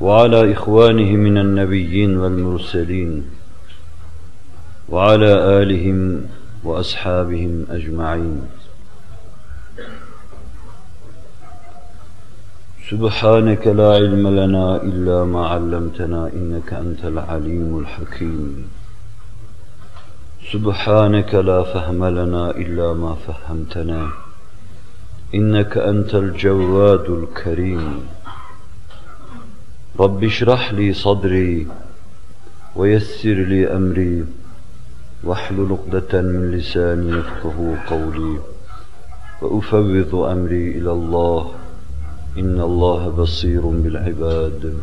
وعلى إخوانه من النبيين والمرسلين وعلى آلهم وأصحابهم أجمعين. سبحانك لا علم لنا إلا ما علمتنا إنك أنت العليم الحكيم. سبحانك لا فهم لنا إلا ما فهمتنا إنك أنت الجواد الكريم. رب اشرح لي صدري ويسر لي أمري واحلل عقدة من لساني يفقه قولي وأفوض أمري إلى الله إن الله بصير بالعباد.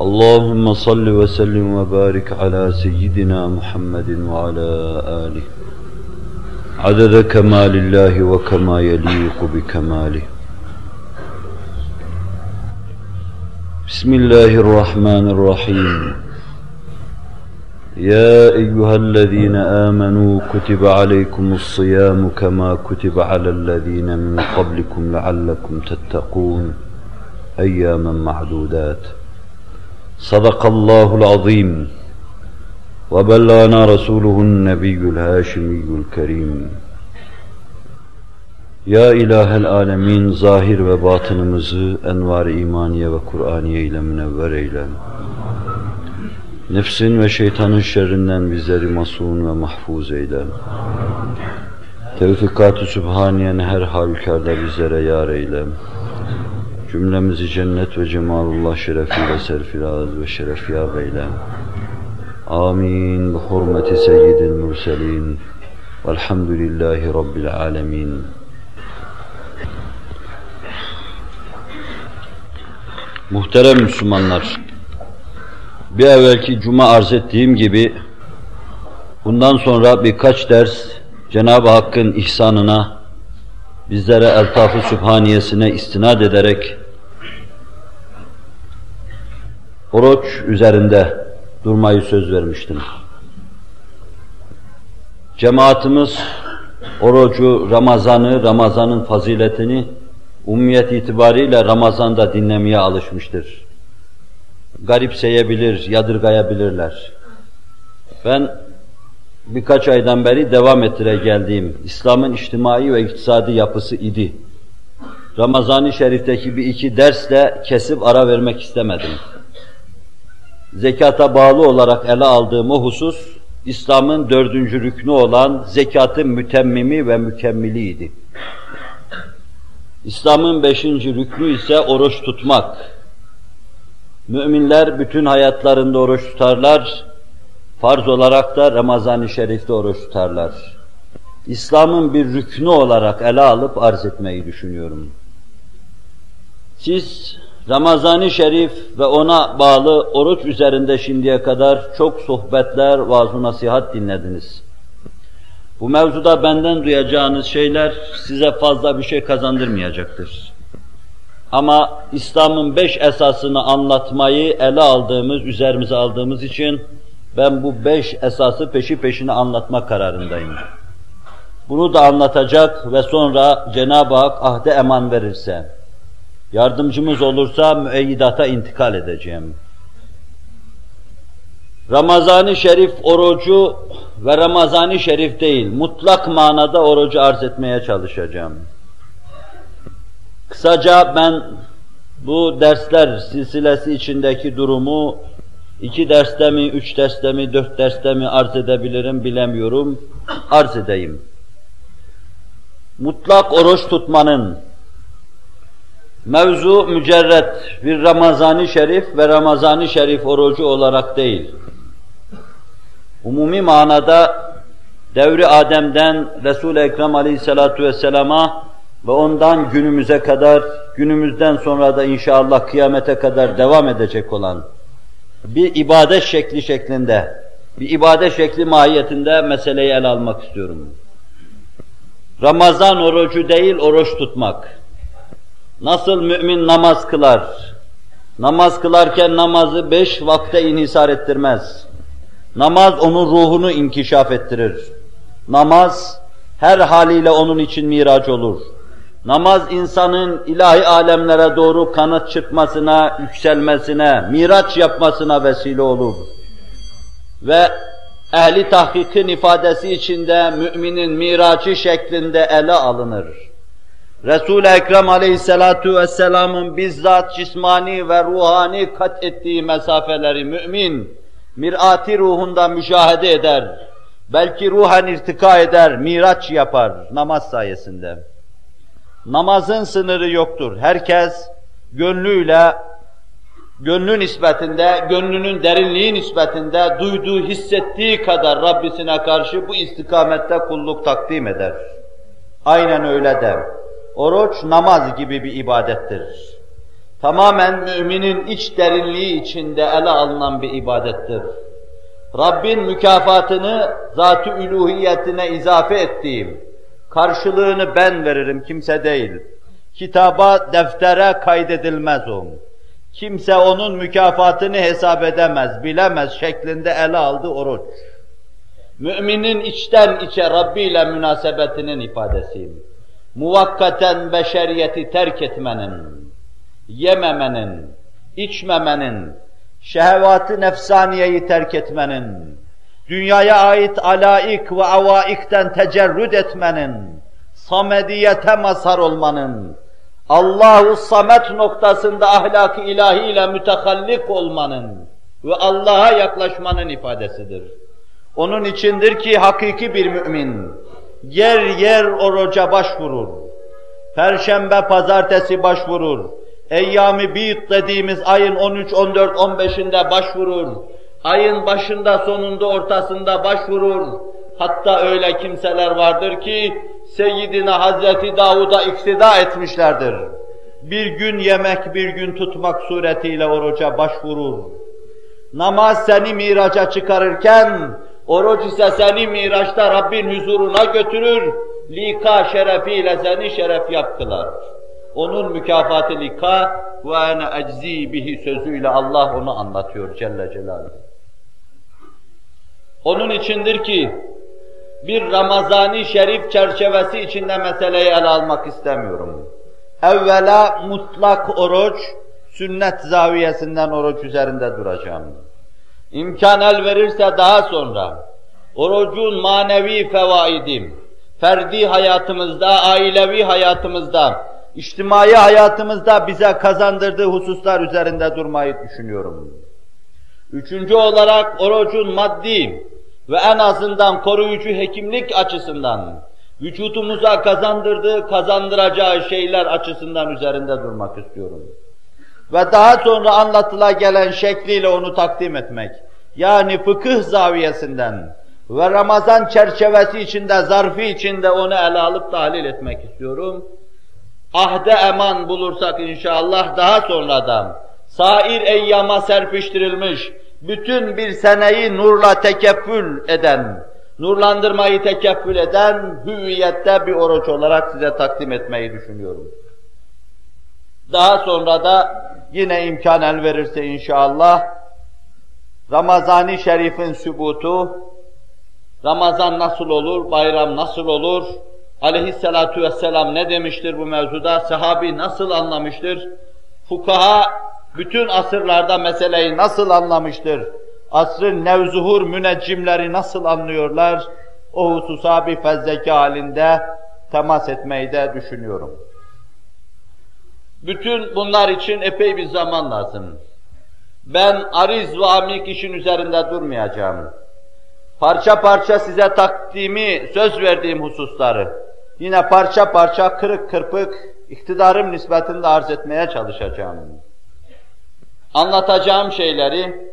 اللهم صل وسلم وبارك على سيدنا محمد وعلى آله. عدد كمال الله وكما يليق بكماله. بسم الله الرحمن الرحيم. يا أيها الذين آمنوا كتب عليكم الصيام كما كتب على الذين من قبلكم لعلكم تتقون. أياما معدودات. صدق الله العظيم. وبلغنا رسوله النبي الهاشمي الكريم. Ya ilahel alemin zahir ve batınımızı envar-ı imaniye ve Kur'aniye ile münevver eyle. Nefsin ve şeytanın şerrinden bizleri masum ve mahfuz eyle. Tevfikat-ı Sübhaniye'ni her halükarda bizlere yar eyle. Cümlemizi cennet ve cemalullah şerefiyle serfiraz ve şerefyab eyle. Amin. Bi hurmeti seyyidil mürselin. Velhamdülillahi Rabbil alemin. Muhterem Müslümanlar, bir evvelki cuma arz ettiğim gibi bundan sonra birkaç ders Cenab-ı Hakk'ın ihsanına, bizlere eltaf-ı sübhaniyesine istinad ederek oruç üzerinde durmayı söz vermiştim. Cemaatimiz orucu, Ramazan'ı, Ramazan'ın faziletini umumiyet itibariyle Ramazan'da dinlemeye alışmıştır. Garipseyebilir, yadırgayabilirler. Ben birkaç aydan beri devam ettire geldiğim İslam'ın içtimai ve iktisadi yapısı idi. Ramazan-ı Şerif'teki bir iki dersle kesip ara vermek istemedim. Zekata bağlı olarak ele aldığım o husus, İslam'ın dördüncü rüknü olan zekatın mütemmimi ve mükemmiliydi. İslam'ın beşinci rüknü ise oruç tutmak. Müminler bütün hayatlarında oruç tutarlar, farz olarak da Ramazan-ı Şerif'te oruç tutarlar. İslam'ın bir rüknü olarak ele alıp arz etmeyi düşünüyorum. Siz Ramazan-ı Şerif ve ona bağlı oruç üzerinde şimdiye kadar çok sohbetler, vaaz nasihat dinlediniz. Bu mevzuda benden duyacağınız şeyler size fazla bir şey kazandırmayacaktır. Ama İslam'ın beş esasını anlatmayı ele aldığımız, üzerimize aldığımız için ben bu beş esası peşi peşine anlatma kararındayım. Bunu da anlatacak ve sonra Cenab-ı Hak ahde eman verirse, yardımcımız olursa müeyyidata intikal edeceğim. Ramazan-ı Şerif orucu ve Ramazan-ı Şerif değil, mutlak manada orucu arz etmeye çalışacağım. Kısaca ben bu dersler silsilesi içindeki durumu iki derste mi, üç derste mi, dört derste mi arz edebilirim bilemiyorum. Arz edeyim. Mutlak oruç tutmanın mevzu mücerret bir Ramazan-ı Şerif ve Ramazan-ı Şerif orucu olarak değil umumi manada devri Adem'den Resul-i Ekrem aleyhissalatu vesselama ve ondan günümüze kadar, günümüzden sonra da inşallah kıyamete kadar devam edecek olan bir ibadet şekli şeklinde, bir ibadet şekli mahiyetinde meseleyi ele almak istiyorum. Ramazan orucu değil, oruç tutmak. Nasıl mümin namaz kılar? Namaz kılarken namazı beş vakte inhisar ettirmez. Namaz onun ruhunu inkişaf ettirir. Namaz her haliyle onun için miraç olur. Namaz insanın ilahi alemlere doğru kanat çıkmasına, yükselmesine, miraç yapmasına vesile olur. Ve ehli tahkikin ifadesi içinde müminin miracı şeklinde ele alınır. Resul-i Ekrem aleyhissalatu vesselamın bizzat cismani ve ruhani kat ettiği mesafeleri mümin, mirati ruhunda müşahede eder. Belki ruhen irtika eder, miraç yapar namaz sayesinde. Namazın sınırı yoktur. Herkes gönlüyle, gönlü nispetinde, gönlünün derinliği nispetinde duyduğu, hissettiği kadar Rabbisine karşı bu istikamette kulluk takdim eder. Aynen öyle der. Oruç namaz gibi bir ibadettir. Tamamen müminin iç derinliği içinde ele alınan bir ibadettir. Rabbin mükafatını zat-ı üluhiyetine izafe ettiğim, karşılığını ben veririm, kimse değil. Kitaba, deftere kaydedilmez o. Kimse onun mükafatını hesap edemez, bilemez şeklinde ele aldı oruç. Müminin içten içe Rabbi ile münasebetinin ifadesi. Muvakkaten beşeriyeti terk etmenin, yememenin, içmemenin, şehvat-ı nefsaniyeyi terk etmenin, dünyaya ait alaik ve avaikten tecerrüd etmenin, samediyete mazhar olmanın, Allahu samet noktasında ahlak-ı ilahiyle mütehallik olmanın ve Allah'a yaklaşmanın ifadesidir. Onun içindir ki hakiki bir mümin yer yer oruca başvurur. Perşembe, pazartesi başvurur. Eyyami bit dediğimiz ayın 13, 14, 15'inde başvurur. Ayın başında, sonunda, ortasında başvurur. Hatta öyle kimseler vardır ki Seyyidina Hazreti Davud'a iktida etmişlerdir. Bir gün yemek, bir gün tutmak suretiyle oruca başvurur. Namaz seni miraca çıkarırken, oruç ise seni miraçta Rabbin huzuruna götürür, lika şerefiyle seni şeref yaptılar. Onun mükafatı lika ve ene eczi bihi sözüyle Allah onu anlatıyor Celle Celaluhu. Onun içindir ki bir Ramazani şerif çerçevesi içinde meseleyi ele almak istemiyorum. Evvela mutlak oruç, sünnet zaviyesinden oruç üzerinde duracağım. İmkan el verirse daha sonra orucun manevi fevaidim, ferdi hayatımızda, ailevi hayatımızda, içtimai hayatımızda bize kazandırdığı hususlar üzerinde durmayı düşünüyorum. Üçüncü olarak orucun maddi, ve en azından koruyucu hekimlik açısından vücudumuza kazandırdığı, kazandıracağı şeyler açısından üzerinde durmak istiyorum. Ve daha sonra anlatıla gelen şekliyle onu takdim etmek. Yani fıkıh zaviyesinden ve Ramazan çerçevesi içinde, zarfı içinde onu ele alıp tahlil etmek istiyorum. Ahde eman bulursak inşallah daha sonradan sair eyyama serpiştirilmiş, bütün bir seneyi nurla tekeffül eden, nurlandırmayı tekeffül eden hüviyette bir oruç olarak size takdim etmeyi düşünüyorum. Daha sonra da yine imkan el verirse inşallah Ramazan-ı Şerif'in sübutu, Ramazan nasıl olur, bayram nasıl olur, aleyhissalatu vesselam ne demiştir bu mevzuda, sahabi nasıl anlamıştır, fukaha bütün asırlarda meseleyi nasıl anlamıştır? Asrın nevzuhur müneccimleri nasıl anlıyorlar? O hususa bir fezleke halinde temas etmeyi de düşünüyorum. Bütün bunlar için epey bir zaman lazım. Ben ariz ve amik işin üzerinde durmayacağım. Parça parça size takdimi, söz verdiğim hususları, yine parça parça kırık kırpık iktidarım nispetinde arz etmeye çalışacağım anlatacağım şeyleri,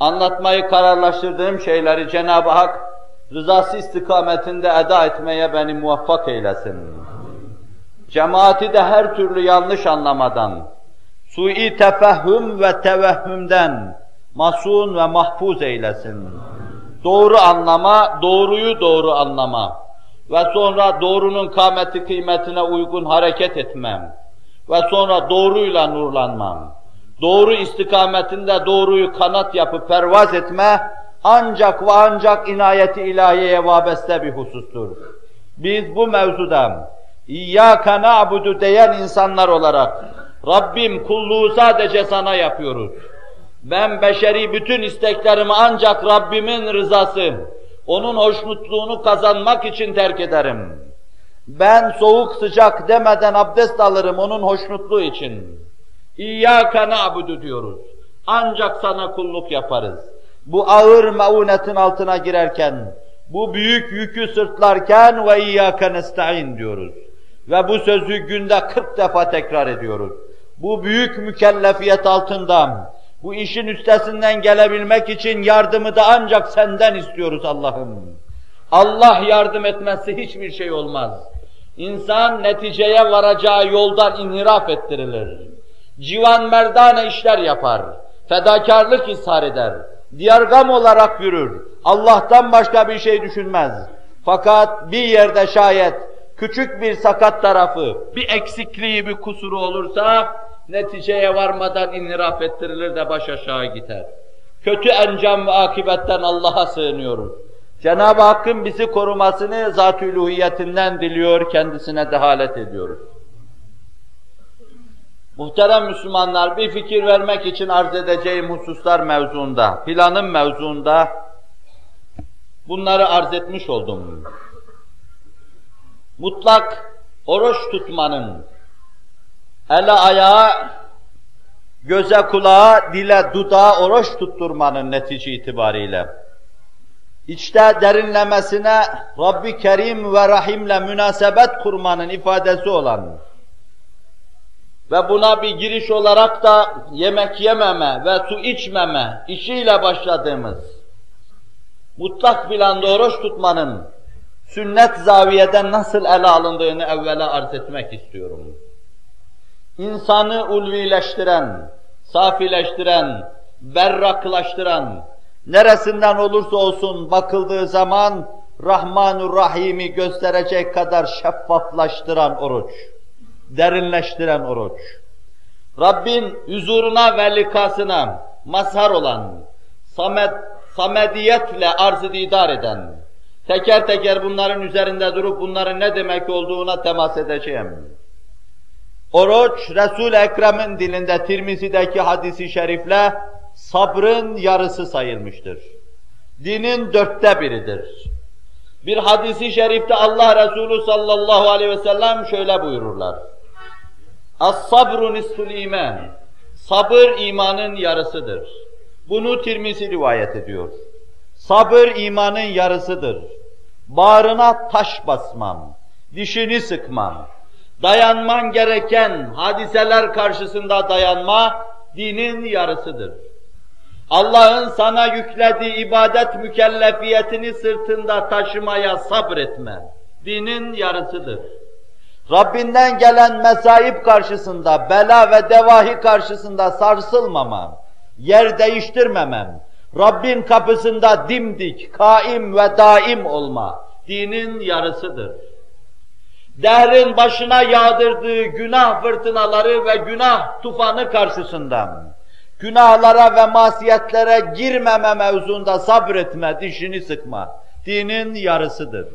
anlatmayı kararlaştırdığım şeyleri Cenab-ı Hak rızası istikametinde eda etmeye beni muvaffak eylesin. cemaati de her türlü yanlış anlamadan, sui tefehüm ve tevehhümden masun ve mahfuz eylesin. Doğru anlama, doğruyu doğru anlama ve sonra doğrunun kâmeti kıymetine uygun hareket etmem ve sonra doğruyla nurlanmam. Doğru istikametinde doğruyu kanat yapıp pervaz etme ancak ve ancak inayeti ilahiyeye vabeste bir husustur. Biz bu mevzuda İyyâke na'budu diyen insanlar olarak Rabbim kulluğu sadece sana yapıyoruz. Ben beşeri bütün isteklerimi ancak Rabbimin rızası, onun hoşnutluğunu kazanmak için terk ederim. Ben soğuk sıcak demeden abdest alırım onun hoşnutluğu için. İyyâke na'budu diyoruz. Ancak sana kulluk yaparız. Bu ağır maunetin altına girerken, bu büyük yükü sırtlarken ve iyyâke nesta'in diyoruz. Ve bu sözü günde 40 defa tekrar ediyoruz. Bu büyük mükellefiyet altında, bu işin üstesinden gelebilmek için yardımı da ancak senden istiyoruz Allah'ım. Allah yardım etmezse hiçbir şey olmaz. İnsan neticeye varacağı yoldan inhiraf ettirilir. Civan merdane işler yapar. Fedakarlık ishar eder. Diyargam olarak yürür. Allah'tan başka bir şey düşünmez. Fakat bir yerde şayet küçük bir sakat tarafı, bir eksikliği, bir kusuru olursa neticeye varmadan inhiraf ettirilir de baş aşağı gider. Kötü encam ve akibetten Allah'a sığınıyoruz. Cenab-ı Hakk'ın bizi korumasını zat-ı diliyor, kendisine dehalet ediyoruz. Muhterem Müslümanlar, bir fikir vermek için arz edeceğim hususlar mevzuunda, planım mevzuunda bunları arz etmiş oldum. Mutlak oruç tutmanın, ele ayağa, göze kulağa, dile dudağa oruç tutturmanın netice itibariyle içte derinlemesine Rabbi Kerim ve Rahim'le münasebet kurmanın ifadesi olan ve buna bir giriş olarak da yemek yememe ve su içmeme işiyle başladığımız mutlak planda oruç tutmanın sünnet zaviyeden nasıl ele alındığını evvela arz etmek istiyorum. İnsanı ulvileştiren, safileştiren, berraklaştıran, neresinden olursa olsun bakıldığı zaman Rahmanur Rahim'i gösterecek kadar şeffaflaştıran oruç, derinleştiren oruç. Rabbin huzuruna ve likasına mazhar olan, samet, samediyetle arz didar eden, teker teker bunların üzerinde durup bunların ne demek olduğuna temas edeceğim. Oruç, Resul-i Ekrem'in dilinde Tirmizi'deki hadisi şerifle sabrın yarısı sayılmıştır. Dinin dörtte biridir. Bir hadisi şerifte Allah Resulü sallallahu aleyhi ve sellem şöyle buyururlar. As-sabru nisful iman. Sabır imanın yarısıdır. Bunu Tirmizi rivayet ediyor. Sabır imanın yarısıdır. Bağrına taş basmam, dişini sıkmam, dayanman gereken hadiseler karşısında dayanma dinin yarısıdır. Allah'ın sana yüklediği ibadet mükellefiyetini sırtında taşımaya sabretme. Dinin yarısıdır. Rabbinden gelen mesaip karşısında, bela ve devahi karşısında sarsılmamam, yer değiştirmemem, Rabbin kapısında dimdik, kaim ve daim olma, dinin yarısıdır. Dehrin başına yağdırdığı günah fırtınaları ve günah tufanı karşısında, günahlara ve masiyetlere girmeme mevzunda sabretme, dişini sıkma. Dinin yarısıdır.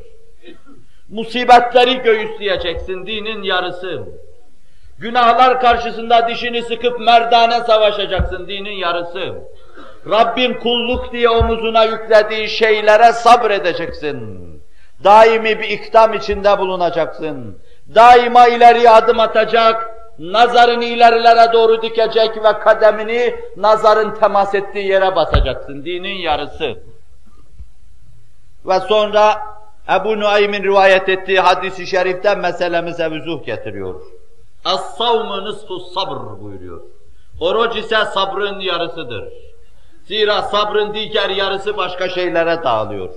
Musibetleri göğüsleyeceksin, dinin yarısı. Günahlar karşısında dişini sıkıp merdane savaşacaksın, dinin yarısı. Rabbin kulluk diye omuzuna yüklediği şeylere sabredeceksin. Daimi bir ikdam içinde bulunacaksın. Daima ileri adım atacak, nazarını ilerilere doğru dikecek ve kademini nazarın temas ettiği yere basacaksın. Dinin yarısı. Ve sonra Ebu Nuaym'in rivayet ettiği hadisi şerifte meselemize vüzuh getiriyor. Es-savmü nisfu sabr buyuruyor. Oruç ise sabrın yarısıdır. Zira sabrın diğer yarısı başka şeylere dağılıyor.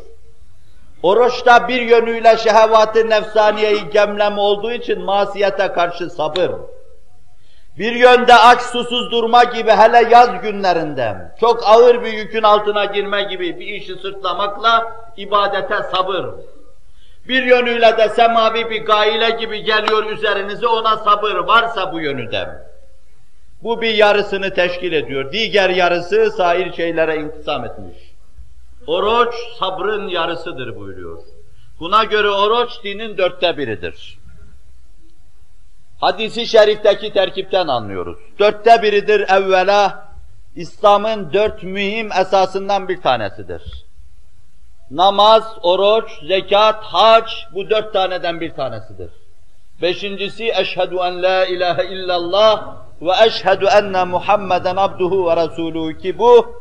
Oruçta bir yönüyle şehvat-ı nefsaniyeyi gemleme olduğu için masiyete karşı sabır. Bir yönde aç susuz durma gibi hele yaz günlerinde çok ağır bir yükün altına girme gibi bir işi sırtlamakla ibadete sabır. Bir yönüyle de semavi bir gaile gibi geliyor üzerinize ona sabır varsa bu yönü de. Bu bir yarısını teşkil ediyor. Diğer yarısı sair şeylere intisam etmiş. Oruç sabrın yarısıdır buyuruyor. Buna göre oruç dinin dörtte biridir. Hadisi şerifteki terkipten anlıyoruz. Dörtte biridir evvela, İslam'ın dört mühim esasından bir tanesidir. Namaz, oruç, zekat, hac bu dört taneden bir tanesidir. Beşincisi eşhedü en la ilahe illallah ve eşhedü enne Muhammeden abduhu ve resuluhu ki bu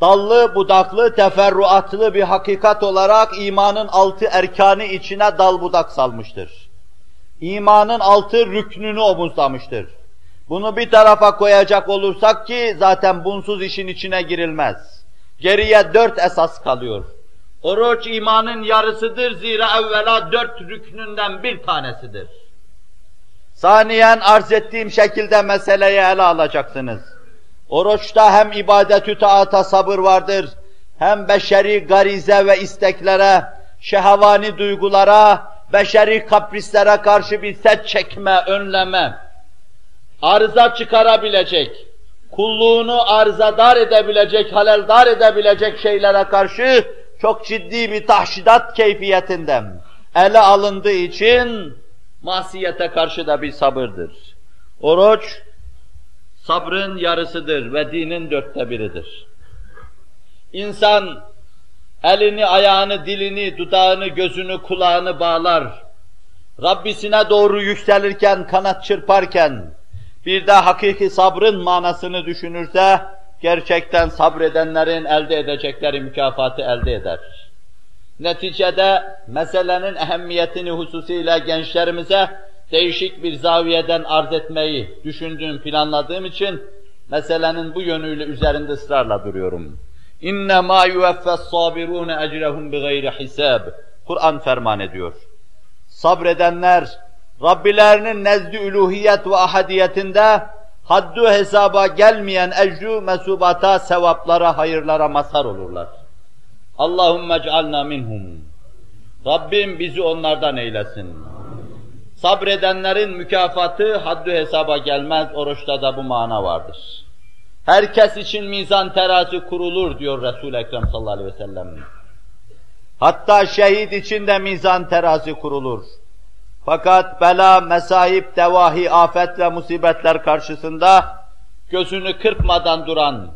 dallı budaklı teferruatlı bir hakikat olarak imanın altı erkanı içine dal budak salmıştır. İmanın altı rüknünü omuzlamıştır. Bunu bir tarafa koyacak olursak ki zaten bunsuz işin içine girilmez. Geriye dört esas kalıyor. Oruç imanın yarısıdır zira evvela dört rüknünden bir tanesidir. Saniyen arz ettiğim şekilde meseleyi ele alacaksınız. Oruçta hem ibadetü taata sabır vardır, hem beşeri garize ve isteklere, şehavani duygulara, beşeri kaprislere karşı bir set çekme, önleme, arıza çıkarabilecek, kulluğunu arızadar edebilecek, haleldar edebilecek şeylere karşı çok ciddi bir tahşidat keyfiyetinden ele alındığı için masiyete karşı da bir sabırdır. Oruç, sabrın yarısıdır ve dinin dörtte biridir. İnsan elini, ayağını, dilini, dudağını, gözünü, kulağını bağlar. Rabbisine doğru yükselirken, kanat çırparken, bir de hakiki sabrın manasını düşünürse, gerçekten sabredenlerin elde edecekleri mükafatı elde eder. Neticede meselenin ehemmiyetini hususiyle gençlerimize değişik bir zaviyeden arz etmeyi düşündüğüm, planladığım için meselenin bu yönüyle üzerinde ısrarla duruyorum. İnne ma yuvaffas sabirun ecrehum bigayri hisab. Kur'an ferman ediyor. Sabredenler Rabbilerinin nezd-i üluhiyet ve ahadiyetinde haddu hesaba gelmeyen ecru mesubata, sevaplara, hayırlara mazhar olurlar. Allahümme ec'alna minhum. Rabbim bizi onlardan eylesin. Sabredenlerin mükafatı haddu hesaba gelmez, oruçta da bu mana vardır. Herkes için mizan terazi kurulur diyor Resul-i Ekrem sallallahu aleyhi ve sellem. Hatta şehit için de mizan terazi kurulur. Fakat bela, mesaip, devahi, afet ve musibetler karşısında gözünü kırpmadan duran,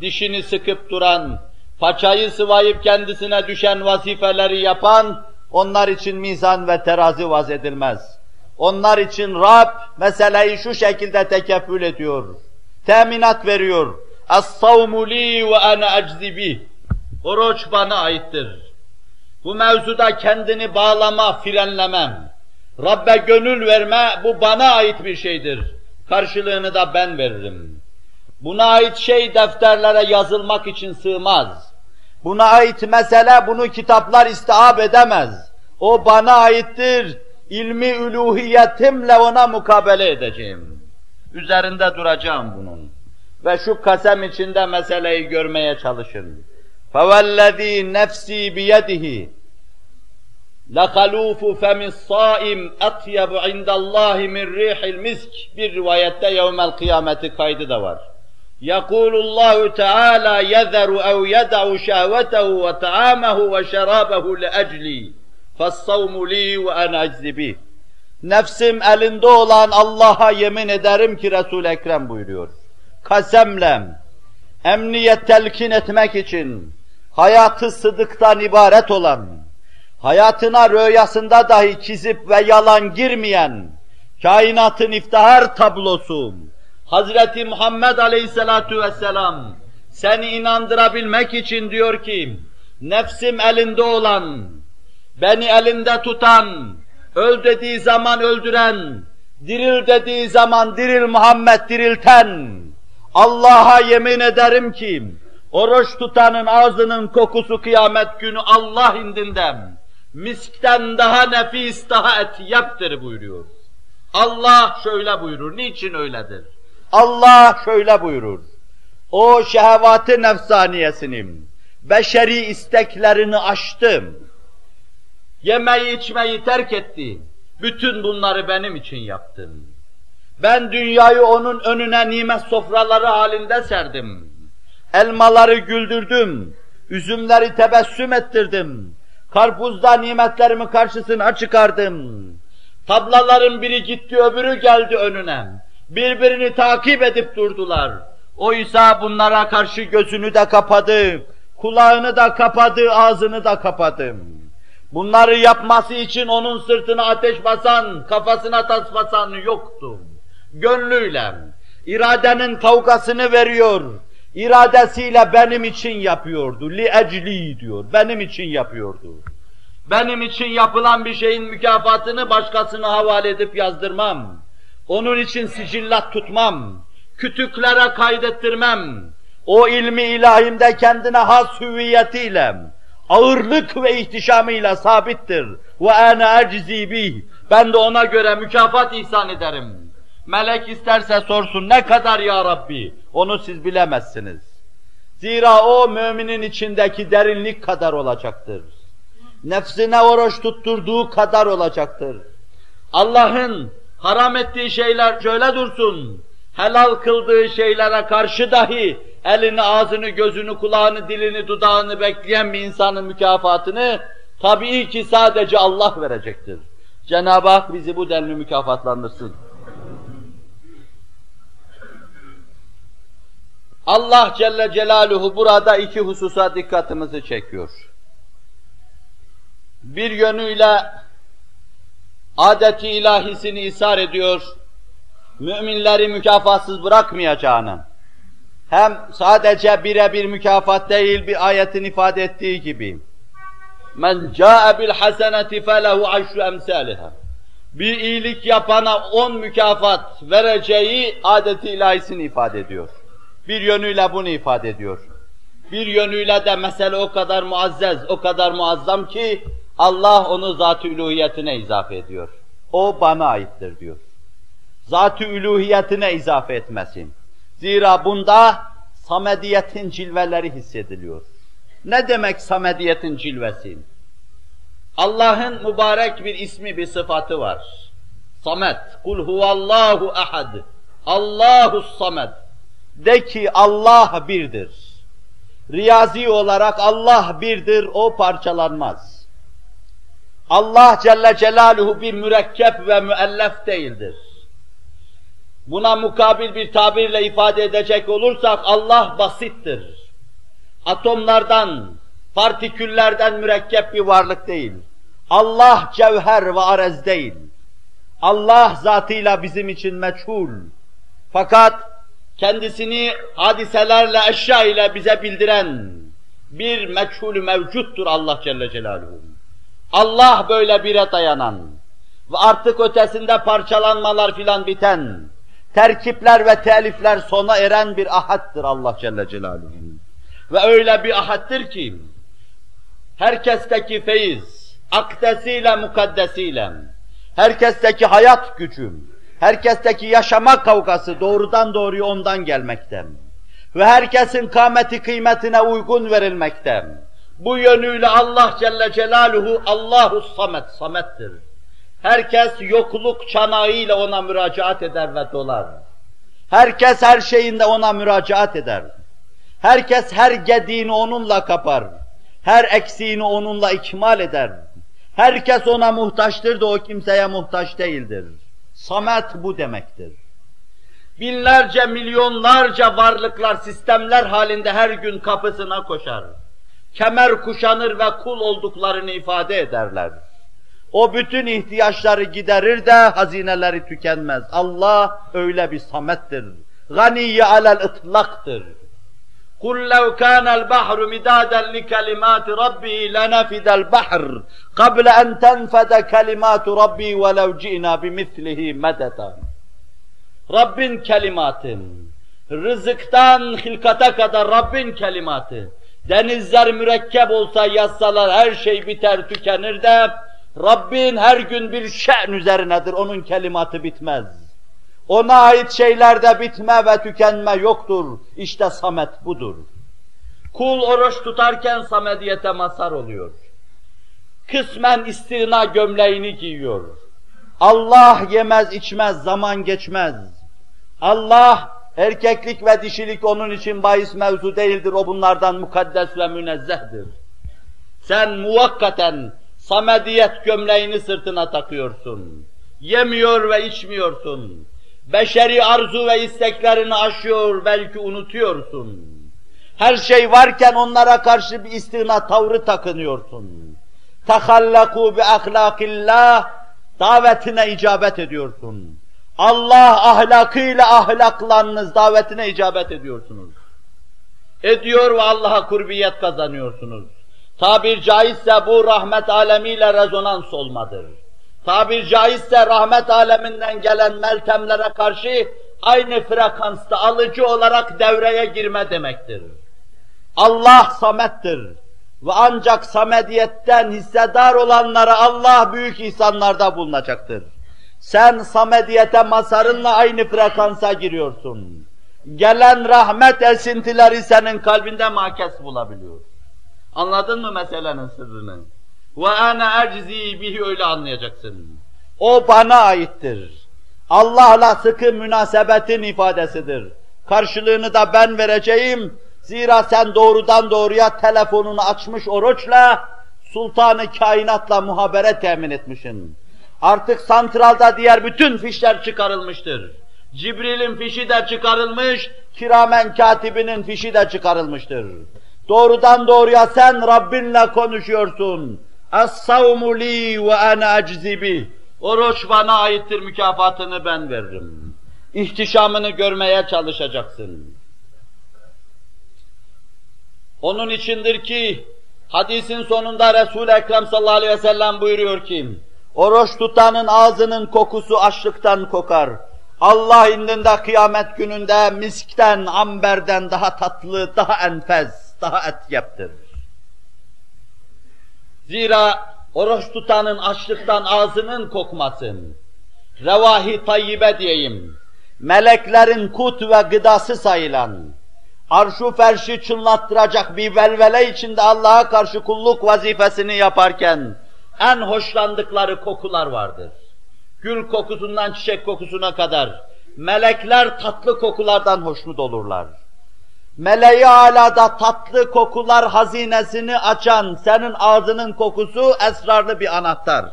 dişini sıkıp duran, paçayı sıvayıp kendisine düşen vazifeleri yapan, onlar için mizan ve terazi vaz edilmez. Onlar için Rab meseleyi şu şekilde tekeffül ediyor teminat veriyor. Es-savmu li ve ana eczi Oruç bana aittir. Bu mevzuda kendini bağlama, frenlemem. Rabbe gönül verme, bu bana ait bir şeydir. Karşılığını da ben veririm. Buna ait şey defterlere yazılmak için sığmaz. Buna ait mesele bunu kitaplar istihab edemez. O bana aittir İlmi üluhiyetimle ona mukabele edeceğim. Üzerinde duracağım bunun. Ve şu kasem içinde meseleyi görmeye çalışın. فَوَالَّذ۪ي نَفْس۪ي بِيَدِهِ لَخَلُوفُ فَمِ الصَّائِمْ اَطْيَبُ عِنْدَ اللّٰهِ مِنْ رِيحِ الْمِسْكِ Bir rivayette yevmel kıyameti kaydı da var. يَقُولُ اللّٰهُ تَعَالَى يَذَرُ اَوْ يَدَعُ شَهْوَتَهُ وَطَعَامَهُ وَشَرَابَهُ لِأَجْلِي فَالصَّوْمُ لِي وَأَنَا اَجْزِ Nefsim elinde olan Allah'a yemin ederim ki resul Ekrem buyuruyor. Kasemle emniyet telkin etmek için hayatı sıdıktan ibaret olan, hayatına rüyasında dahi kizip ve yalan girmeyen, kainatın iftihar tablosu, Hazreti Muhammed Aleyhisselatu Vesselam seni inandırabilmek için diyor ki, nefsim elinde olan, beni elinde tutan, Öl dediği zaman öldüren, diril dediği zaman diril Muhammed dirilten, Allah'a yemin ederim ki, Oruç tutanın ağzının kokusu kıyamet günü Allah indinden, miskten daha nefis, daha etyaptır buyuruyor. Allah şöyle buyurur. Niçin öyledir? Allah şöyle buyurur. O şehvat-ı nefsaniyesinin, beşeri isteklerini aştım. Yemeği içmeyi terk etti. Bütün bunları benim için yaptım. Ben dünyayı onun önüne nimet sofraları halinde serdim. Elmaları güldürdüm, üzümleri tebessüm ettirdim. Karpuzda nimetlerimi karşısına çıkardım. Tablaların biri gitti öbürü geldi önüne. Birbirini takip edip durdular. Oysa bunlara karşı gözünü de kapadı, kulağını da kapadı, ağzını da kapadı. Bunları yapması için onun sırtına ateş basan, kafasına tas basan yoktu. Gönlüyle, iradenin kavgasını veriyor, iradesiyle benim için yapıyordu. Li ecli diyor, benim için yapıyordu. Benim için yapılan bir şeyin mükafatını başkasına havale edip yazdırmam. Onun için sicillat tutmam. Kütüklere kaydettirmem. O ilmi ilahimde kendine has hüviyetiyle, ağırlık ve ihtişamıyla sabittir. Ve ana eczi. Ben de ona göre mükafat ihsan ederim. Melek isterse sorsun ne kadar ya Rabbi? Onu siz bilemezsiniz. Zira o müminin içindeki derinlik kadar olacaktır. Nefsine oruç tutturduğu kadar olacaktır. Allah'ın haram ettiği şeyler şöyle dursun, helal kıldığı şeylere karşı dahi elini, ağzını, gözünü, kulağını, dilini, dudağını bekleyen bir insanın mükafatını tabii ki sadece Allah verecektir. Cenab-ı Hak bizi bu denli mükafatlandırsın. Allah Celle Celaluhu burada iki hususa dikkatimizi çekiyor. Bir yönüyle adeti ilahisini ishar ediyor, müminleri mükafatsız bırakmayacağını, hem sadece birebir mükafat değil bir ayetin ifade ettiği gibi, men ca'e bil haseneti felehu aşru emsaliha. Bir iyilik yapana on mükafat vereceği adeti ilahisini ifade ediyor. Bir yönüyle bunu ifade ediyor. Bir yönüyle de mesele o kadar muazzez, o kadar muazzam ki Allah onu zat-ı üluhiyetine izafe ediyor. O bana aittir diyor. Zat-ı üluhiyetine izafe etmesin. Zira bunda samediyetin cilveleri hissediliyor. Ne demek samediyetin cilvesi? Allah'ın mübarek bir ismi, bir sıfatı var. Samet. Kul huvallahu ahad. Allahu samet. De ki Allah birdir. Riyazi olarak Allah birdir, o parçalanmaz. Allah Celle Celaluhu bir mürekkep ve müellef değildir. Buna mukabil bir tabirle ifade edecek olursak Allah basittir. Atomlardan, partiküllerden mürekkep bir varlık değil. Allah cevher ve arez değil. Allah zatıyla bizim için meçhul. Fakat kendisini hadiselerle, eşya ile bize bildiren bir meçhul mevcuttur Allah Celle Celaluhu. Allah böyle bire dayanan ve artık ötesinde parçalanmalar filan biten, terkipler ve telifler sona eren bir ahattır Allah Celle Celaluhu. Ve öyle bir ahattır ki, herkesteki feyiz, akdesiyle mukaddesiyle, herkesteki hayat gücüm, herkesteki yaşama kavgası doğrudan doğruya ondan gelmekte. Ve herkesin kâmeti kıymetine uygun verilmekte. Bu yönüyle Allah Celle Celaluhu Allahu Samet, Samet'tir. Herkes yokluk çanağıyla ona müracaat eder ve dolar. Herkes her şeyinde ona müracaat eder. Herkes her gediğini onunla kapar. Her eksiğini onunla ikmal eder. Herkes ona muhtaçtır da o kimseye muhtaç değildir. Samet bu demektir. Binlerce, milyonlarca varlıklar, sistemler halinde her gün kapısına koşar. Kemer kuşanır ve kul olduklarını ifade ederler. O bütün ihtiyaçları giderir de hazineleri tükenmez. Allah öyle bir samettir. Ganiye alel ıtlaktır. قُلْ لَوْ كَانَ الْبَحْرُ مِدَادًا لِكَلِمَاتِ رَبِّي لَنَفِدَ الْبَحْرُ قَبْلَ أَنْ تَنْفَدَ كَلِمَاتُ رَبِّي وَلَوْ جِئْنَا بِمِثْلِهِ مَدَدًا Rabbin kelimatın, rızıktan hilkata kadar Rabbin kelimatı. Denizler mürekkep olsa yazsalar her şey biter tükenir de Rabbin her gün bir şe'n üzerinedir, onun kelimatı bitmez. Ona ait şeylerde bitme ve tükenme yoktur. İşte samet budur. Kul oruç tutarken samediyete mazhar oluyor. Kısmen istina gömleğini giyiyor. Allah yemez içmez, zaman geçmez. Allah erkeklik ve dişilik onun için bahis mevzu değildir, o bunlardan mukaddes ve münezzehtir. Sen muvakkaten Samediyet gömleğini sırtına takıyorsun. Yemiyor ve içmiyorsun. Beşeri arzu ve isteklerini aşıyor, belki unutuyorsun. Her şey varken onlara karşı bir istihna tavrı takınıyorsun. Tehallakû bi ahlakillah davetine icabet ediyorsun. Allah ahlakıyla ahlaklanınız davetine icabet ediyorsunuz. Ediyor ve Allah'a kurbiyet kazanıyorsunuz. Tabir caizse bu rahmet alemiyle rezonans olmadır. Tabir caizse rahmet aleminden gelen meltemlere karşı aynı frekansta alıcı olarak devreye girme demektir. Allah samettir. Ve ancak samediyetten hissedar olanlara Allah büyük ihsanlarda bulunacaktır. Sen samediyete masarınla aynı frekansa giriyorsun. Gelen rahmet esintileri senin kalbinde makes bulabiliyor. Anladın mı meselenin sırrını? Ve ana eczi bihi öyle anlayacaksın. O bana aittir. Allah'la sıkı münasebetin ifadesidir. Karşılığını da ben vereceğim. Zira sen doğrudan doğruya telefonunu açmış oruçla sultanı kainatla muhabere temin etmişsin. Artık santralda diğer bütün fişler çıkarılmıştır. Cibril'in fişi de çıkarılmış, kiramen katibinin fişi de çıkarılmıştır. Doğrudan doğruya sen Rabbinle konuşuyorsun. Es-savmu li ve ana aczibi. Oruç bana aittir, mükafatını ben veririm. İhtişamını görmeye çalışacaksın. Onun içindir ki hadisin sonunda Resul-i Ekrem sallallahu aleyhi ve sellem buyuruyor ki oruç tutanın ağzının kokusu açlıktan kokar. Allah indinde kıyamet gününde miskten, amberden daha tatlı, daha enfez, daha etyeptir. Zira oruç tutanın açlıktan ağzının kokmasın, revahi tayyibe diyeyim, meleklerin kut ve gıdası sayılan, arşu ferşi çınlattıracak bir velvele içinde Allah'a karşı kulluk vazifesini yaparken en hoşlandıkları kokular vardır. Gül kokusundan çiçek kokusuna kadar melekler tatlı kokulardan hoşnut olurlar. Meleği alada tatlı kokular hazinesini açan senin ağzının kokusu esrarlı bir anahtar.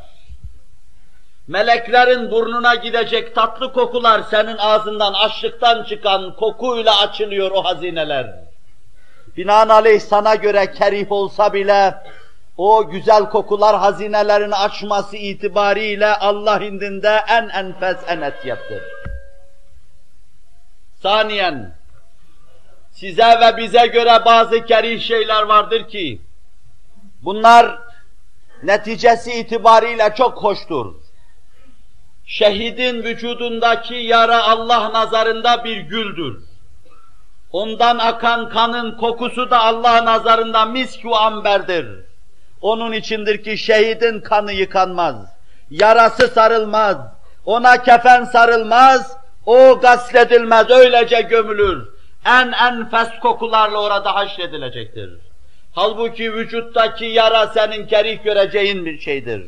Meleklerin burnuna gidecek tatlı kokular senin ağzından açlıktan çıkan kokuyla açılıyor o hazineler. Binaenaleyh sana göre kerih olsa bile o güzel kokular hazinelerini açması itibariyle Allah indinde en enfes en etyeptir. Saniyen, size ve bize göre bazı kerih şeyler vardır ki, bunlar neticesi itibariyle çok hoştur. Şehidin vücudundaki yara Allah nazarında bir güldür. Ondan akan kanın kokusu da Allah nazarında misk amberdir. Onun içindir ki şehidin kanı yıkanmaz, yarası sarılmaz, ona kefen sarılmaz, o gasledilmez, öylece gömülür. En enfes kokularla orada haşredilecektir. Halbuki vücuttaki yara senin kerih göreceğin bir şeydir.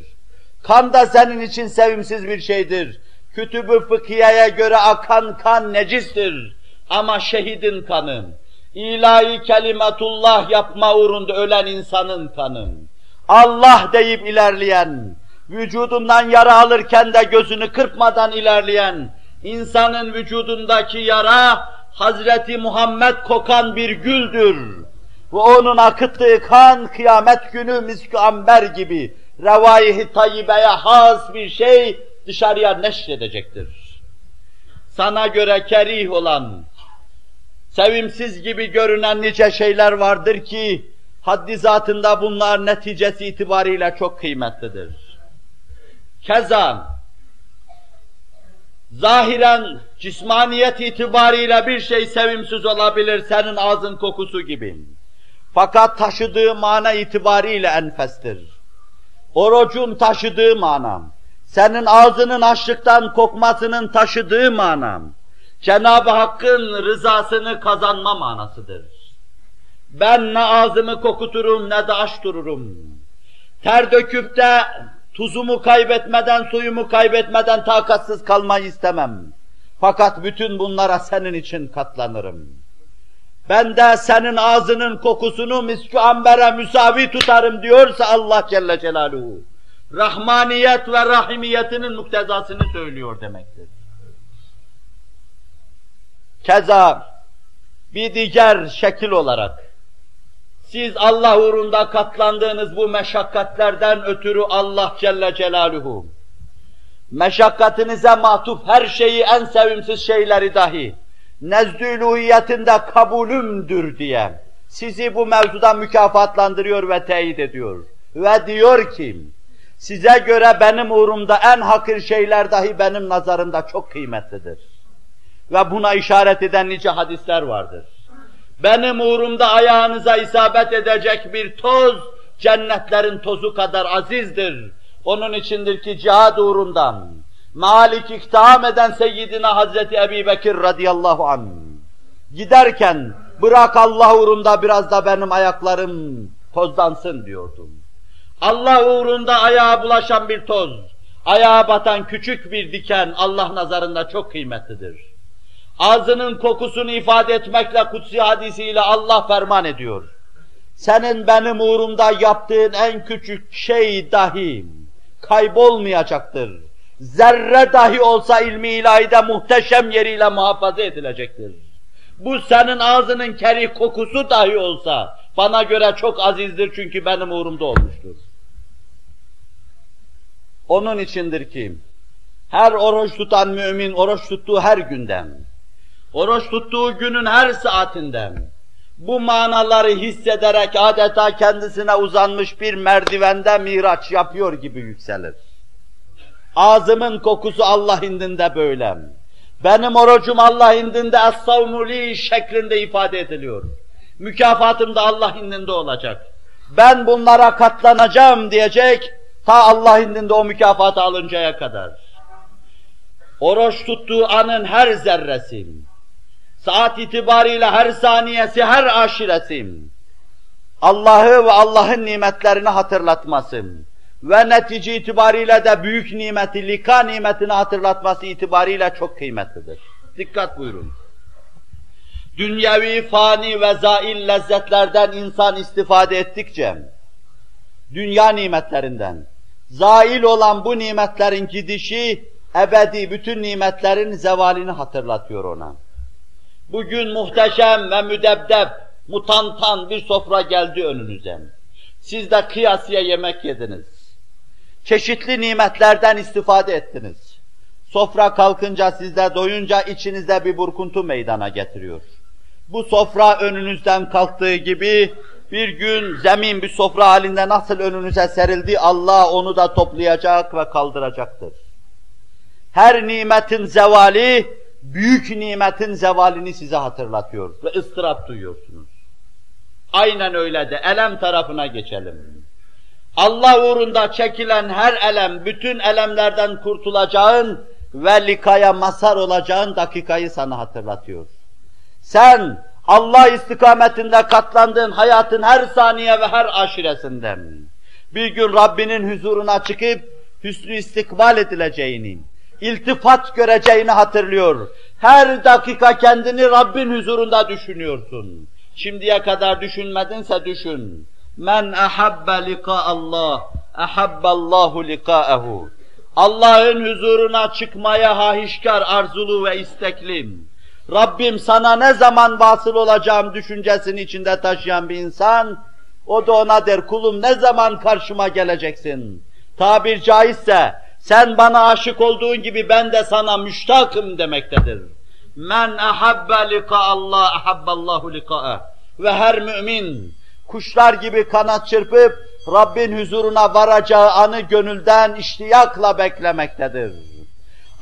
Kan da senin için sevimsiz bir şeydir. Kütüb-ü fıkhiyeye göre akan kan necistir. Ama şehidin kanı, ilahi kelimetullah yapma uğrunda ölen insanın kanı, Allah deyip ilerleyen, vücudundan yara alırken de gözünü kırpmadan ilerleyen, insanın vücudundaki yara, Hazreti Muhammed kokan bir güldür. Ve onun akıttığı kan kıyamet günü misk amber gibi revayih tayyibeye has bir şey dışarıya neşredecektir. Sana göre kerih olan, sevimsiz gibi görünen nice şeyler vardır ki, haddi zatında bunlar neticesi itibariyle çok kıymetlidir. Keza, Zahiren cismaniyet itibariyle bir şey sevimsiz olabilir senin ağzın kokusu gibi. Fakat taşıdığı mana itibariyle enfestir. Orucun taşıdığı manam, senin ağzının açlıktan kokmasının taşıdığı manam, Cenab-ı Hakk'ın rızasını kazanma manasıdır. Ben ne ağzımı kokuturum ne de aç dururum. Ter döküp de tuzumu kaybetmeden, suyumu kaybetmeden takatsız kalmayı istemem. Fakat bütün bunlara senin için katlanırım. Ben de senin ağzının kokusunu miskü ambere müsavi tutarım diyorsa Allah Celle Celaluhu. Rahmaniyet ve rahimiyetinin muktezasını söylüyor demektir. Keza bir diğer şekil olarak siz Allah uğrunda katlandığınız bu meşakkatlerden ötürü Allah Celle Celaluhu meşakkatinize matuf her şeyi en sevimsiz şeyleri dahi nezdülühiyetinde kabulümdür diye sizi bu mevzuda mükafatlandırıyor ve teyit ediyor. Ve diyor ki, size göre benim uğrumda en hakir şeyler dahi benim nazarımda çok kıymetlidir. Ve buna işaret eden nice hadisler vardır. Benim uğrumda ayağınıza isabet edecek bir toz, cennetlerin tozu kadar azizdir. Onun içindir ki cihad uğrundan, Malik iktiham eden Seyyidina Hazreti Ebi Bekir radıyallahu anh. Giderken bırak Allah uğrunda biraz da benim ayaklarım tozlansın diyordum. Allah uğrunda ayağa bulaşan bir toz, ayağa batan küçük bir diken Allah nazarında çok kıymetlidir. Ağzının kokusunu ifade etmekle kutsi hadisiyle Allah ferman ediyor. Senin benim uğrumda yaptığın en küçük şey dahi kaybolmayacaktır. Zerre dahi olsa ilmi ilahide muhteşem yeriyle muhafaza edilecektir. Bu senin ağzının keri kokusu dahi olsa bana göre çok azizdir çünkü benim uğrumda olmuştur. Onun içindir ki her oruç tutan mümin oruç tuttuğu her günden, oruç tuttuğu günün her saatinden bu manaları hissederek adeta kendisine uzanmış bir merdivende miraç yapıyor gibi yükselir. Ağzımın kokusu Allah indinde böyle. Benim orucum Allah indinde es-savmuli şeklinde ifade ediliyor. Mükafatım da Allah indinde olacak. Ben bunlara katlanacağım diyecek, ta Allah indinde o mükafatı alıncaya kadar. Oruç tuttuğu anın her zerresi, saat itibariyle her saniyesi, her aşiresi, Allah'ı ve Allah'ın nimetlerini hatırlatması ve netice itibariyle de büyük nimeti, lika nimetini hatırlatması itibariyle çok kıymetlidir. Dikkat buyurun. Dünyevi, fani ve zail lezzetlerden insan istifade ettikçe, dünya nimetlerinden, zail olan bu nimetlerin gidişi, ebedi bütün nimetlerin zevalini hatırlatıyor ona. Bugün muhteşem ve müdebdeb, mutantan bir sofra geldi önünüze. Siz de kıyasıya yemek yediniz. Çeşitli nimetlerden istifade ettiniz. Sofra kalkınca sizde doyunca içinizde bir burkuntu meydana getiriyor. Bu sofra önünüzden kalktığı gibi bir gün zemin bir sofra halinde nasıl önünüze serildi Allah onu da toplayacak ve kaldıracaktır. Her nimetin zevali büyük nimetin zevalini size hatırlatıyor ve ıstırap duyuyorsunuz. Aynen öyle de elem tarafına geçelim. Allah uğrunda çekilen her elem, bütün elemlerden kurtulacağın ve likaya mazhar olacağın dakikayı sana hatırlatıyor. Sen Allah istikametinde katlandığın hayatın her saniye ve her aşiresinden bir gün Rabbinin huzuruna çıkıp hüsnü istikbal edileceğini, iltifat göreceğini hatırlıyor. Her dakika kendini Rabbin huzurunda düşünüyorsun. Şimdiye kadar düşünmedinse düşün. Men ahabbe lika Allah, ahabballahu lika'ehu. Allah'ın huzuruna çıkmaya hahişkar, arzulu ve isteklim. Rabbim sana ne zaman vasıl olacağım düşüncesini içinde taşıyan bir insan, o da ona der kulum ne zaman karşıma geleceksin? Tabir caizse sen bana aşık olduğun gibi ben de sana müştakım demektedir. Men ahabbe lika Allah ahabballahu lika'eh. Ve her mümin kuşlar gibi kanat çırpıp Rabbin huzuruna varacağı anı gönülden iştiyakla beklemektedir.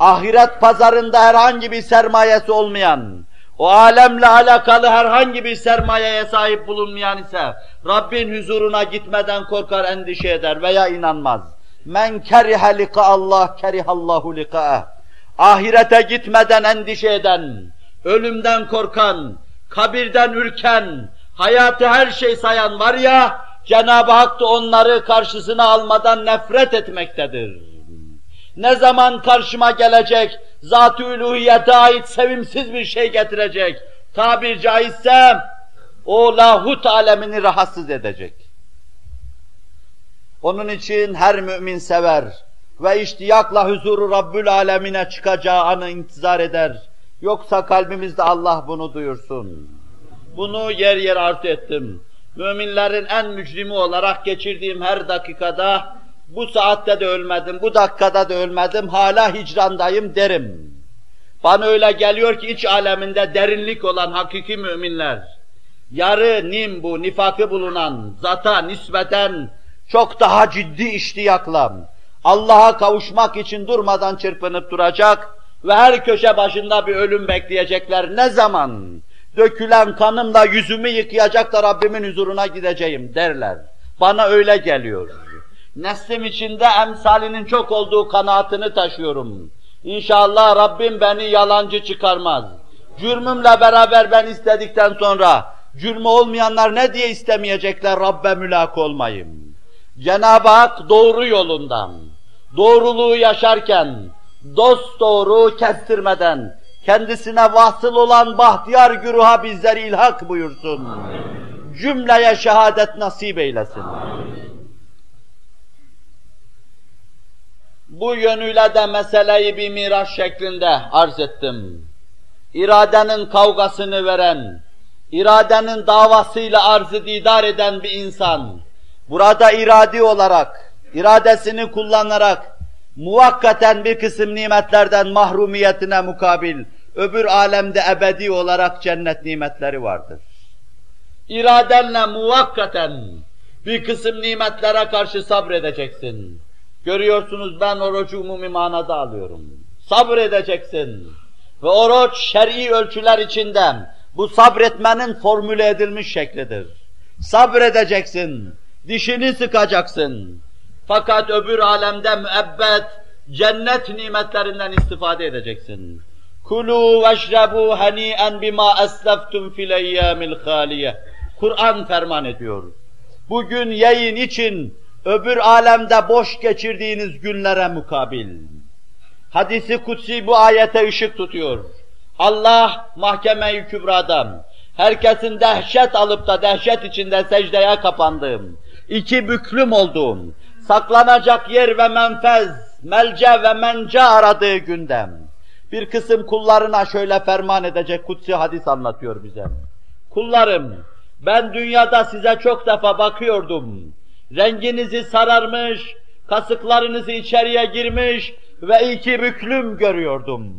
ahiret pazarında herhangi bir sermayesi olmayan, o alemle alakalı herhangi bir sermayeye sahip bulunmayan ise Rabbin huzuruna gitmeden korkar, endişe eder veya inanmaz. Men kerihe lika Allah kerihallahu lika'eh. Ahirete gitmeden endişe eden, ölümden korkan, kabirden ürken, hayatı her şey sayan var ya, Cenab-ı Hak da onları karşısına almadan nefret etmektedir. Ne zaman karşıma gelecek, zat-ı ait sevimsiz bir şey getirecek, tabir caizse o lahut alemini rahatsız edecek. Onun için her mümin sever ve iştiyakla huzuru Rabbül alemine çıkacağı anı intizar eder. Yoksa kalbimizde Allah bunu duyursun. Bunu yer yer arzu ettim. Müminlerin en mücrimi olarak geçirdiğim her dakikada bu saatte de ölmedim, bu dakikada da ölmedim, hala hicrandayım derim. Bana öyle geliyor ki iç aleminde derinlik olan hakiki müminler, yarı nim bu, nifakı bulunan, zata nispeten çok daha ciddi iştiyakla, Allah'a kavuşmak için durmadan çırpınıp duracak ve her köşe başında bir ölüm bekleyecekler. Ne zaman? Dökülen kanımla yüzümü yıkayacak da Rabbimin huzuruna gideceğim derler. Bana öyle geliyor. Neslim içinde emsalinin çok olduğu kanaatini taşıyorum. İnşallah Rabbim beni yalancı çıkarmaz. Cürmümle beraber ben istedikten sonra cürmü olmayanlar ne diye istemeyecekler Rabbe mülak olmayayım. Cenab-ı Hak doğru yolundan, doğruluğu yaşarken, dost doğru kestirmeden, kendisine vasıl olan bahtiyar güruha bizleri ilhak buyursun. Amin. Cümleye şehadet nasip eylesin. Amin. Bu yönüyle de meseleyi bir miras şeklinde arz ettim. İradenin kavgasını veren, iradenin davasıyla arzı didar eden bir insan, burada iradi olarak, iradesini kullanarak, muvakkaten bir kısım nimetlerden mahrumiyetine mukabil, öbür alemde ebedi olarak cennet nimetleri vardır. İradenle muvakkaten bir kısım nimetlere karşı sabredeceksin. Görüyorsunuz ben orucu umumi manada alıyorum. Sabredeceksin. Ve oruç şer'i ölçüler içinden bu sabretmenin formüle edilmiş şeklidir. Sabredeceksin, dişini sıkacaksın. Fakat öbür alemde müebbet, cennet nimetlerinden istifade edeceksin. Kulu veşrebu hani'en bima esleftum fil eyyamil haliye. Kur'an ferman ediyor. Bugün yayın için öbür alemde boş geçirdiğiniz günlere mukabil. Hadisi kutsi bu ayete ışık tutuyor. Allah mahkeme-i kübrada herkesin dehşet alıp da dehşet içinde secdeye kapandığım, iki büklüm olduğum, saklanacak yer ve menfez, melce ve mence aradığı gündem. Bir kısım kullarına şöyle ferman edecek kutsi hadis anlatıyor bize. Kullarım, ben dünyada size çok defa bakıyordum. Renginizi sararmış, kasıklarınızı içeriye girmiş ve iki büklüm görüyordum.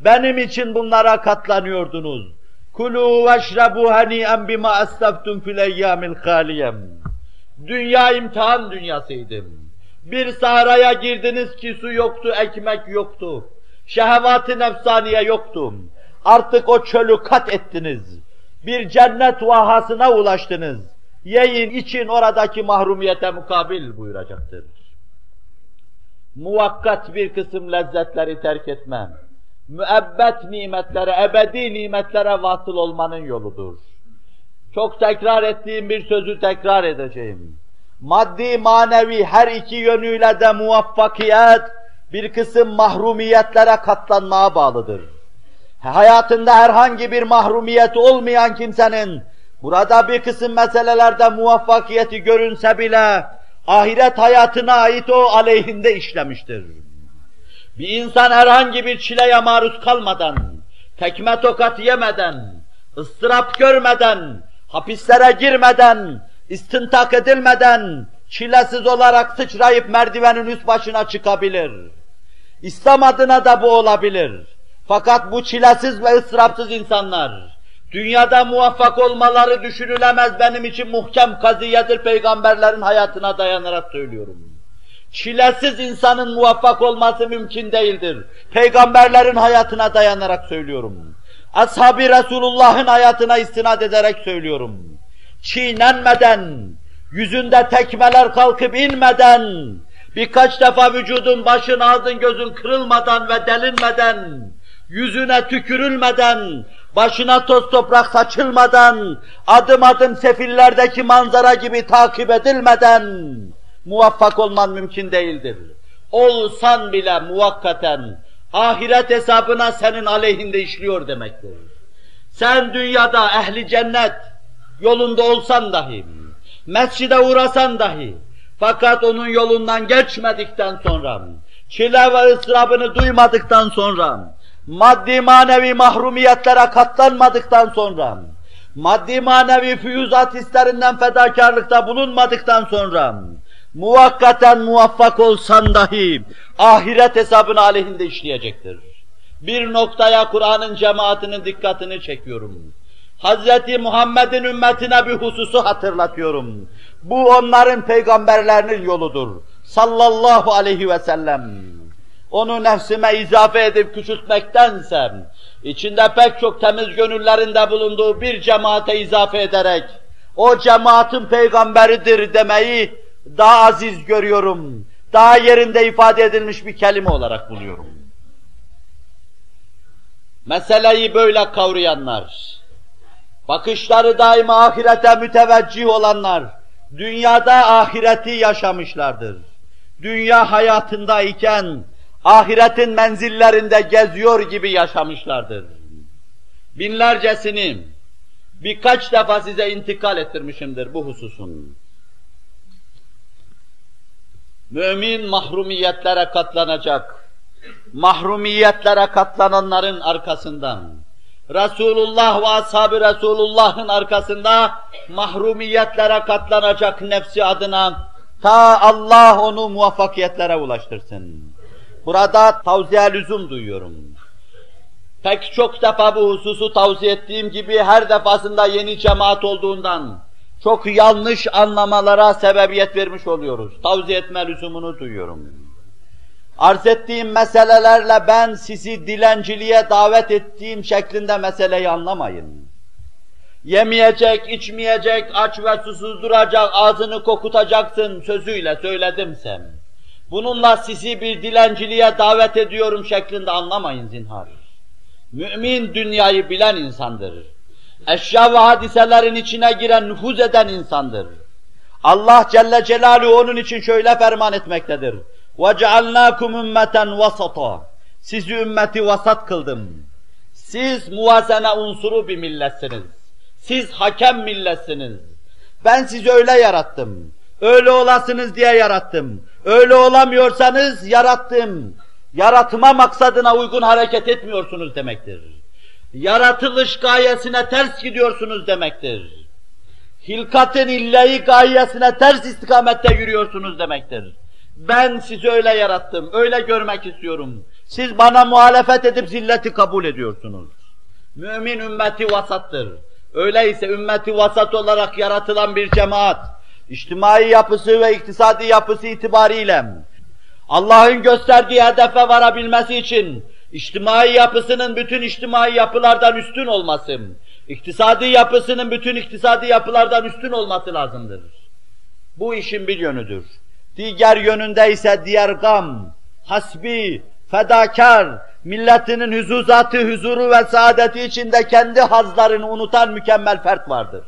Benim için bunlara katlanıyordunuz. Kulu veşrebu hani'en bima estaftum fil eyyamil haliyem. Dünya imtihan dünyasıydım. Bir sahraya girdiniz ki su yoktu, ekmek yoktu. Şehvat-ı nefsaniye yoktu. Artık o çölü kat ettiniz. Bir cennet vahasına ulaştınız. Yiyin için oradaki mahrumiyete mukabil buyuracaktır. Muvakkat bir kısım lezzetleri terk etmem. Müebbet nimetlere, ebedi nimetlere vasıl olmanın yoludur. Çok tekrar ettiğim bir sözü tekrar edeceğim. Maddi, manevi her iki yönüyle de muvaffakiyet, bir kısım mahrumiyetlere katlanmaya bağlıdır. Hayatında herhangi bir mahrumiyet olmayan kimsenin, burada bir kısım meselelerde muvaffakiyeti görünse bile, ahiret hayatına ait o aleyhinde işlemiştir. Bir insan herhangi bir çileye maruz kalmadan, tekme tokat yemeden, ıstırap görmeden, hapislere girmeden, istintak edilmeden, çilesiz olarak sıçrayıp merdivenin üst başına çıkabilir. İslam adına da bu olabilir. Fakat bu çilesiz ve ıstırapsız insanlar, dünyada muvaffak olmaları düşünülemez benim için muhkem kaziyedir peygamberlerin hayatına dayanarak söylüyorum. Çilesiz insanın muvaffak olması mümkün değildir. Peygamberlerin hayatına dayanarak söylüyorum. Ashab-ı Resulullah'ın hayatına istinad ederek söylüyorum. Çiğnenmeden, yüzünde tekmeler kalkıp inmeden, birkaç defa vücudun, başın, ağzın, gözün kırılmadan ve delinmeden, yüzüne tükürülmeden, başına toz toprak saçılmadan, adım adım sefillerdeki manzara gibi takip edilmeden muvaffak olman mümkün değildir. Olsan bile muvakkaten ahiret hesabına senin aleyhinde işliyor demektir. Sen dünyada ehli cennet yolunda olsan dahi, mescide uğrasan dahi, fakat onun yolundan geçmedikten sonra, çile ve ıstırabını duymadıktan sonra, maddi manevi mahrumiyetlere katlanmadıktan sonra, maddi manevi füyüzat hislerinden fedakarlıkta bulunmadıktan sonra, muvakkaten muvaffak olsan dahi ahiret hesabını aleyhinde işleyecektir. Bir noktaya Kur'an'ın cemaatinin dikkatini çekiyorum. Hazreti Muhammed'in ümmetine bir hususu hatırlatıyorum. Bu onların peygamberlerinin yoludur. Sallallahu aleyhi ve sellem. Onu nefsime izafe edip küçültmektense, içinde pek çok temiz gönüllerinde bulunduğu bir cemaate izafe ederek, o cemaatin peygamberidir demeyi daha aziz görüyorum, daha yerinde ifade edilmiş bir kelime olarak buluyorum. Meseleyi böyle kavrayanlar, bakışları daima ahirete müteveccih olanlar, dünyada ahireti yaşamışlardır. Dünya hayatındayken ahiretin menzillerinde geziyor gibi yaşamışlardır. Binlercesini birkaç defa size intikal ettirmişimdir bu hususun. Mümin mahrumiyetlere katlanacak. Mahrumiyetlere katlananların arkasından, Resulullah ve ashab-ı Resulullah'ın arkasında mahrumiyetlere katlanacak nefsi adına ta Allah onu muvaffakiyetlere ulaştırsın. Burada tavsiye lüzum duyuyorum. Pek çok defa bu hususu tavsiye ettiğim gibi her defasında yeni cemaat olduğundan çok yanlış anlamalara sebebiyet vermiş oluyoruz. Tavsiye etme lüzumunu duyuyorum. Arz ettiğim meselelerle ben sizi dilenciliğe davet ettiğim şeklinde meseleyi anlamayın. Yemeyecek, içmeyecek, aç ve susuz duracak, ağzını kokutacaksın sözüyle söyledim sen. Bununla sizi bir dilenciliğe davet ediyorum şeklinde anlamayın zinhar. Mümin dünyayı bilen insandır eşya ve hadiselerin içine giren, nüfuz eden insandır. Allah Celle Celaluhu onun için şöyle ferman etmektedir. وَجَعَلْنَاكُمْ ümmeten وَسَطًا Sizi ümmeti vasat kıldım. Siz muvazene unsuru bir milletsiniz. Siz hakem milletsiniz. Ben sizi öyle yarattım. Öyle olasınız diye yarattım. Öyle olamıyorsanız yarattım. Yaratma maksadına uygun hareket etmiyorsunuz demektir yaratılış gayesine ters gidiyorsunuz demektir. Hilkatin illeyi gayesine ters istikamette yürüyorsunuz demektir. Ben sizi öyle yarattım, öyle görmek istiyorum. Siz bana muhalefet edip zilleti kabul ediyorsunuz. Mümin ümmeti vasattır. Öyleyse ümmeti vasat olarak yaratılan bir cemaat, içtimai yapısı ve iktisadi yapısı itibariyle Allah'ın gösterdiği hedefe varabilmesi için İçtimai yapısının bütün içtimai yapılardan üstün olması, iktisadi yapısının bütün iktisadi yapılardan üstün olması lazımdır. Bu işin bir yönüdür. Diğer yönünde ise diğer gam, hasbi, fedakar, milletinin huzuzatı, huzuru ve saadeti içinde kendi hazlarını unutan mükemmel fert vardır.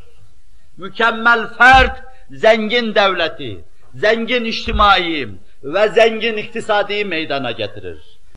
Mükemmel fert, zengin devleti, zengin içtimai ve zengin iktisadi meydana getirir.